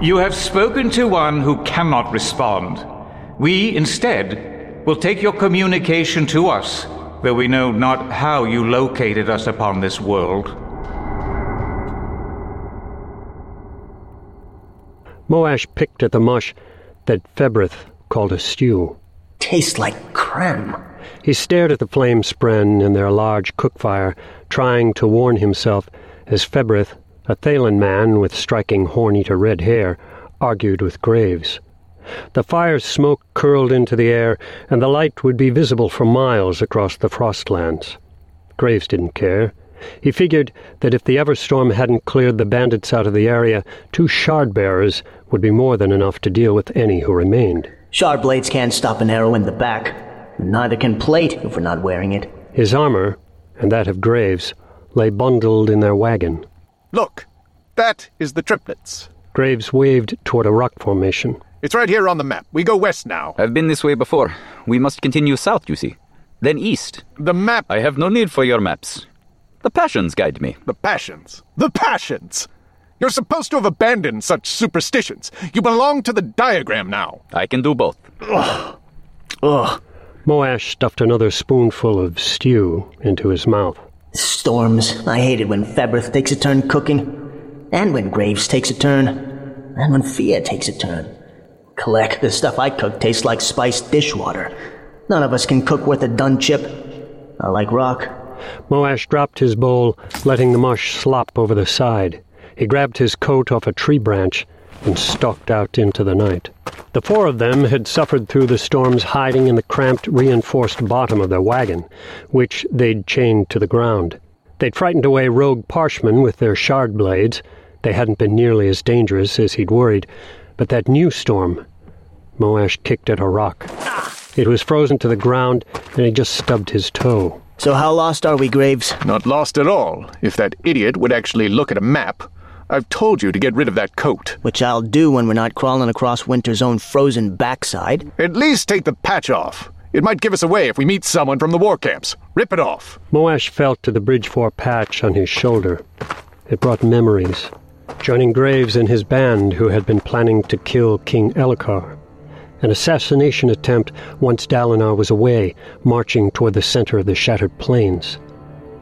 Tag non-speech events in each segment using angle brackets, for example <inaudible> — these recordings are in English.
You have spoken to one who cannot respond. We, instead, will take your communication to us, though we know not how you located us upon this world. Moash picked at the mush that Febrith called a stew. Tastes like crem. He stared at the flame spren in their large cook fire, trying to warn himself as Febrith, a Thaylen man with striking horn-eater red hair, argued with Graves. The fire's smoke curled into the air, and the light would be visible for miles across the frostlands. Graves didn't care. He figured that if the Everstorm hadn't cleared the bandits out of the area, two shard bearers would be more than enough to deal with any who remained. Shard blades can't stop an arrow in the back. Neither can plate if we're not wearing it. His armor, and that of Graves, lay bundled in their wagon. Look, that is the triplets. Graves waved toward a rock formation. It's right here on the map. We go west now. I've been this way before. We must continue south, you see. Then east. The map. I have no need for your maps. The passions guide me. The passions. The passions! You're supposed to have abandoned such superstitions. You belong to the diagram now. I can do both. Ugh. Ugh. Moash stuffed another spoonful of stew into his mouth. Storms. I hate it when Febreth takes a turn cooking, and when Graves takes a turn, and when Fia takes a turn. Kelek, the stuff I cook tastes like spiced dishwater. None of us can cook worth a dun chip. I like Rock. Moash dropped his bowl, letting the mush slop over the side. He grabbed his coat off a tree branch and stalked out into the night. The four of them had suffered through the storms hiding in the cramped, reinforced bottom of their wagon, which they'd chained to the ground. They'd frightened away rogue parshmen with their shard blades. They hadn't been nearly as dangerous as he'd worried, but that new storm. Moash kicked at a rock. It was frozen to the ground, and he just stubbed his toe. So how lost are we, Graves? Not lost at all, if that idiot would actually look at a map. I've told you to get rid of that coat. Which I'll do when we're not crawling across winter's own frozen backside. At least take the patch off. It might give us away if we meet someone from the war camps. Rip it off. Moash felt to the Bridgefour patch on his shoulder. It brought memories. Joining Graves and his band who had been planning to kill King Elhokar. An assassination attempt once Dalinar was away, marching toward the center of the shattered plains.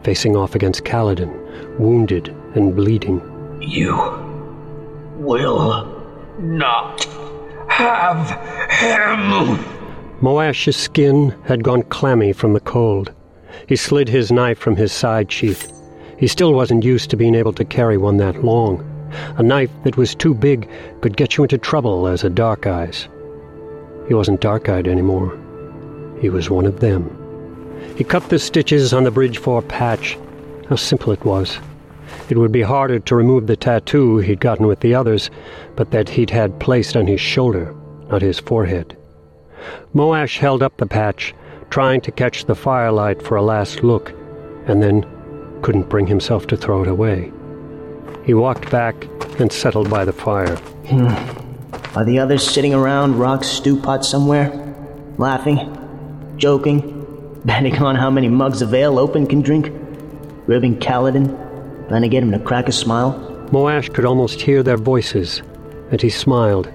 Facing off against Kaladin, wounded and bleeding. You will not have him. Moash's skin had gone clammy from the cold. He slid his knife from his side sheath. He still wasn't used to being able to carry one that long. A knife that was too big could get you into trouble as a dark eyes. He wasn't dark eyed anymore. He was one of them. He cut the stitches on the Bridge Four patch. How simple it was. It would be harder to remove the tattoo he'd gotten with the others, but that he'd had placed on his shoulder, not his forehead. Moash held up the patch, trying to catch the firelight for a last look, and then couldn't bring himself to throw it away. He walked back and settled by the fire. Hmm. Are the others sitting around Rock's stew pot somewhere? Laughing? Joking? <laughs> Betting on how many mugs of ale Lopen can drink? Ribbing Kaladin? Trying to get him to crack a smile? Moash could almost hear their voices, and he smiled,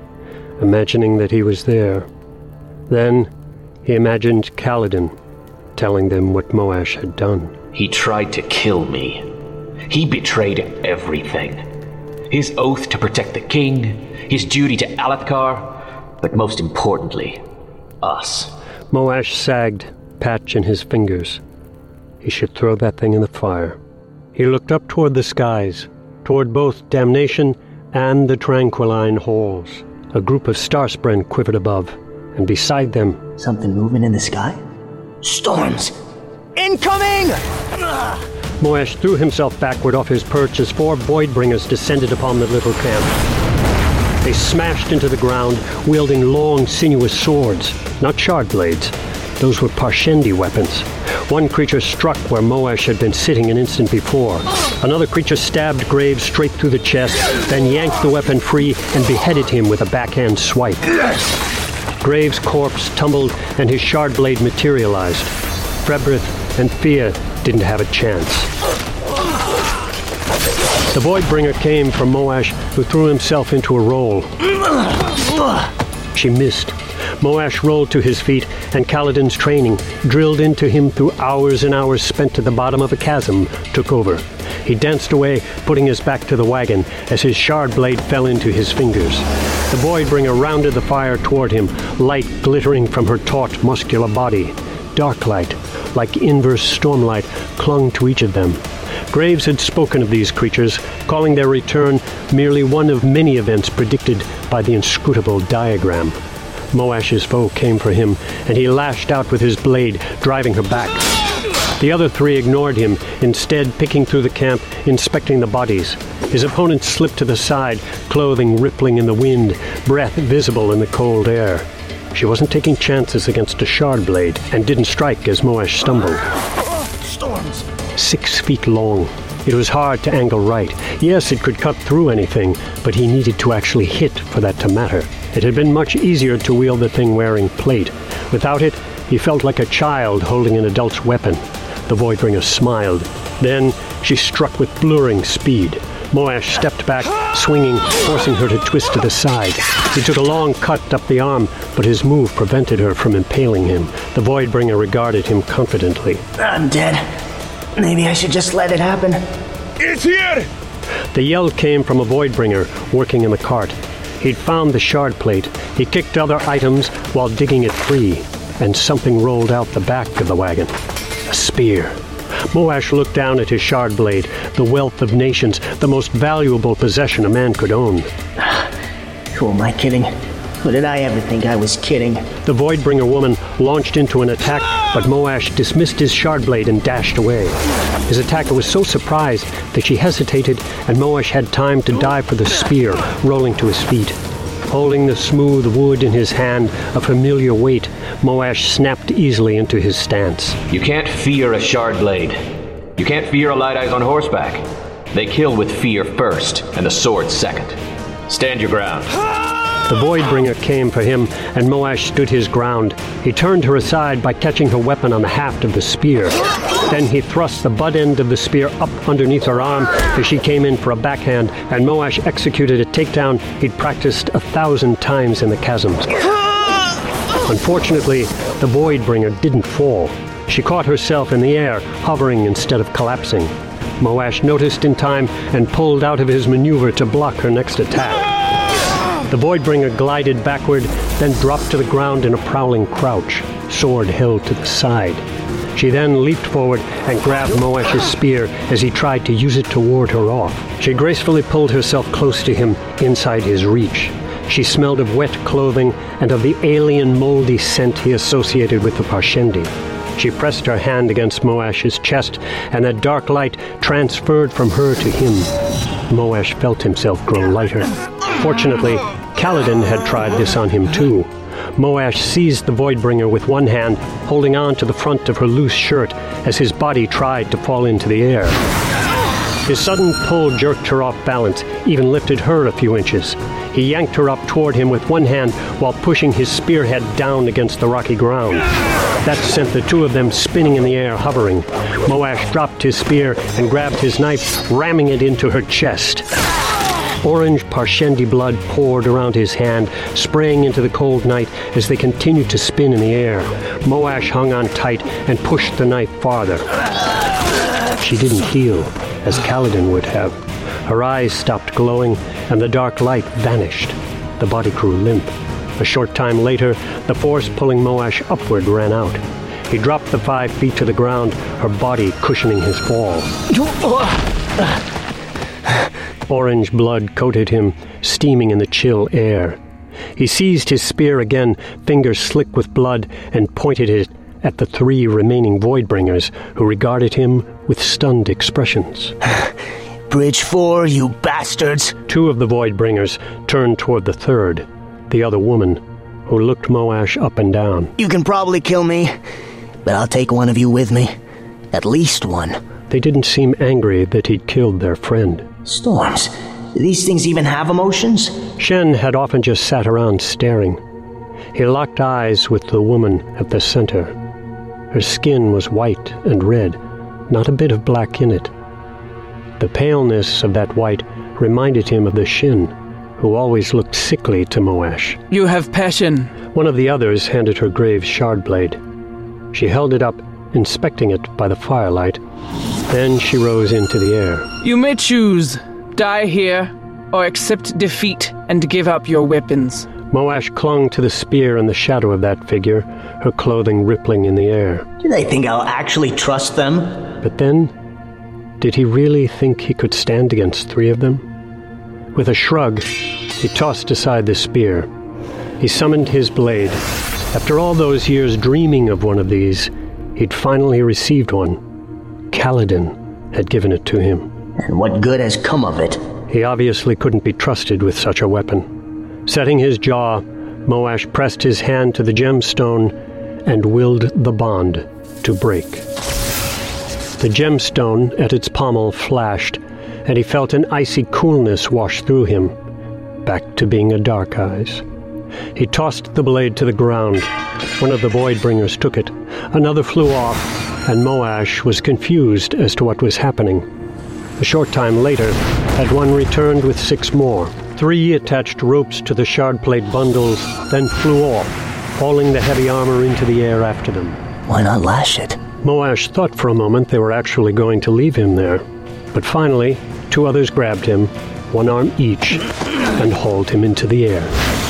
imagining that he was there. Then he imagined Kaladin telling them what Moash had done. He tried to kill me. He betrayed everything. His oath to protect the king, his duty to Alethkar, but most importantly, us. Moash sagged, patch in his fingers. He should throw that thing in the fire. He looked up toward the skies, toward both damnation and the tranquiline halls. A group of starspren quivered above, and beside them, Something moving in the sky? Storms! Incoming! Moash threw himself backward off his perch as four Voidbringers descended upon the little camp. They smashed into the ground, wielding long, sinuous swords, not shard blades. Those were Parshendi weapons. One creature struck where Moash had been sitting an instant before. Another creature stabbed Graves straight through the chest, then yanked the weapon free and beheaded him with a backhand swipe. Graves' corpse tumbled and his shard blade materialized. Febrith and Fia didn't have a chance. The Voidbringer came from Moash, who threw himself into a roll. She missed. Moash rolled to his feet, and Kaladin's training, drilled into him through hours and hours spent at the bottom of a chasm, took over. He danced away, putting his back to the wagon, as his shard blade fell into his fingers. The Voidbringer rounded the fire toward him, light glittering from her taut, muscular body. Dark light, like inverse stormlight, clung to each of them. Graves had spoken of these creatures, calling their return merely one of many events predicted by the inscrutable diagram. Moash's foe came for him, and he lashed out with his blade, driving her back. The other three ignored him, instead picking through the camp, inspecting the bodies. His opponent slipped to the side, clothing rippling in the wind, breath visible in the cold air. She wasn't taking chances against a shard blade, and didn't strike as Moash stumbled. Storms! Six feet long. It was hard to angle right. Yes, it could cut through anything, but he needed to actually hit for that to matter. It had been much easier to wield the thing wearing plate. Without it, he felt like a child holding an adult's weapon. The Voidbringer smiled. Then she struck with blurring speed. Moash stepped back, swinging, forcing her to twist to the side. He took a long cut up the arm, but his move prevented her from impaling him. The Voidbringer regarded him confidently. I'm dead. Maybe I should just let it happen. It's here! The yell came from a Voidbringer working in the cart. He'd found the shard plate. He kicked other items while digging it free, and something rolled out the back of the wagon. A spear. Moash looked down at his shard blade, the wealth of nations, the most valuable possession a man could own. Who am I kidding? Or did I ever think I was kidding? The Voidbringer woman launched into an attack, but Moash dismissed his shard blade and dashed away. His attacker was so surprised that she hesitated, and Moash had time to dive for the spear, rolling to his feet. Holding the smooth wood in his hand, a familiar weight, Moash snapped easily into his stance. You can't fear a shard blade. You can't fear a light eyes on horseback. They kill with fear first, and the sword second. Stand your ground. The Voidbringer came for him, and Moash stood his ground. He turned her aside by catching her weapon on the haft of the spear. Then he thrust the butt end of the spear up underneath her arm as she came in for a backhand, and Moash executed a takedown he'd practiced a thousand times in the chasms. Unfortunately, the Voidbringer didn't fall. She caught herself in the air, hovering instead of collapsing. Moash noticed in time and pulled out of his maneuver to block her next attack. The Voidbringer glided backward, then dropped to the ground in a prowling crouch, sword held to the side. She then leaped forward and grabbed Moash's spear as he tried to use it to ward her off. She gracefully pulled herself close to him, inside his reach. She smelled of wet clothing and of the alien moldy scent he associated with the Parshendi. She pressed her hand against Moash's chest, and a dark light transferred from her to him. Moash felt himself grow lighter. Fortunately, Kaladin had tried this on him too. Moash seized the Voidbringer with one hand, holding on to the front of her loose shirt as his body tried to fall into the air. His sudden pull jerked her off balance, even lifted her a few inches. He yanked her up toward him with one hand while pushing his spearhead down against the rocky ground. That sent the two of them spinning in the air, hovering. Moash dropped his spear and grabbed his knife, ramming it into her chest. Orange Parshendi blood poured around his hand, spraying into the cold night as they continued to spin in the air. Moash hung on tight and pushed the knife farther. She didn't heal, as Kaladin would have. Her eyes stopped glowing, and the dark light vanished. The body grew limp. A short time later, the force pulling Moash upward ran out. He dropped the five feet to the ground, her body cushioning his fall. Uh, Orange blood coated him, steaming in the chill air. He seized his spear again, fingers slick with blood, and pointed it at the three remaining Voidbringers, who regarded him with stunned expressions. <sighs> Bridge 4, you bastards! Two of the Voidbringers turned toward the third, the other woman, who looked Moash up and down. You can probably kill me, but I'll take one of you with me. At least one. They didn't seem angry that he'd killed their friend. Storms. These things even have emotions? Shen had often just sat around staring. He locked eyes with the woman at the center. Her skin was white and red, not a bit of black in it. The The paleness of that white reminded him of the Shin, who always looked sickly to Moash. You have passion. One of the others handed her Graves' shard blade. She held it up, inspecting it by the firelight. Then she rose into the air. You may choose die here or accept defeat and give up your weapons. Moash clung to the spear in the shadow of that figure, her clothing rippling in the air. Do they think I'll actually trust them? But then, did he really think he could stand against three of them? With a shrug, he tossed aside the spear. He summoned his blade. After all those years dreaming of one of these, he'd finally received one. Kaladin had given it to him. And what good has come of it? He obviously couldn't be trusted with such a weapon. Setting his jaw, Moash pressed his hand to the gemstone and willed the bond to break. The gemstone at its pommel flashed, and he felt an icy coolness wash through him, back to being a dark eyes. He tossed the blade to the ground. One of the Voidbringers took it. Another flew off, and Moash was confused as to what was happening. A short time later, one returned with six more. Three attached ropes to the shardplate bundles, then flew off, hauling the heavy armor into the air after them. Why not lash it? Moash thought for a moment they were actually going to leave him there. But finally, two others grabbed him, one arm each, and hauled him into the air.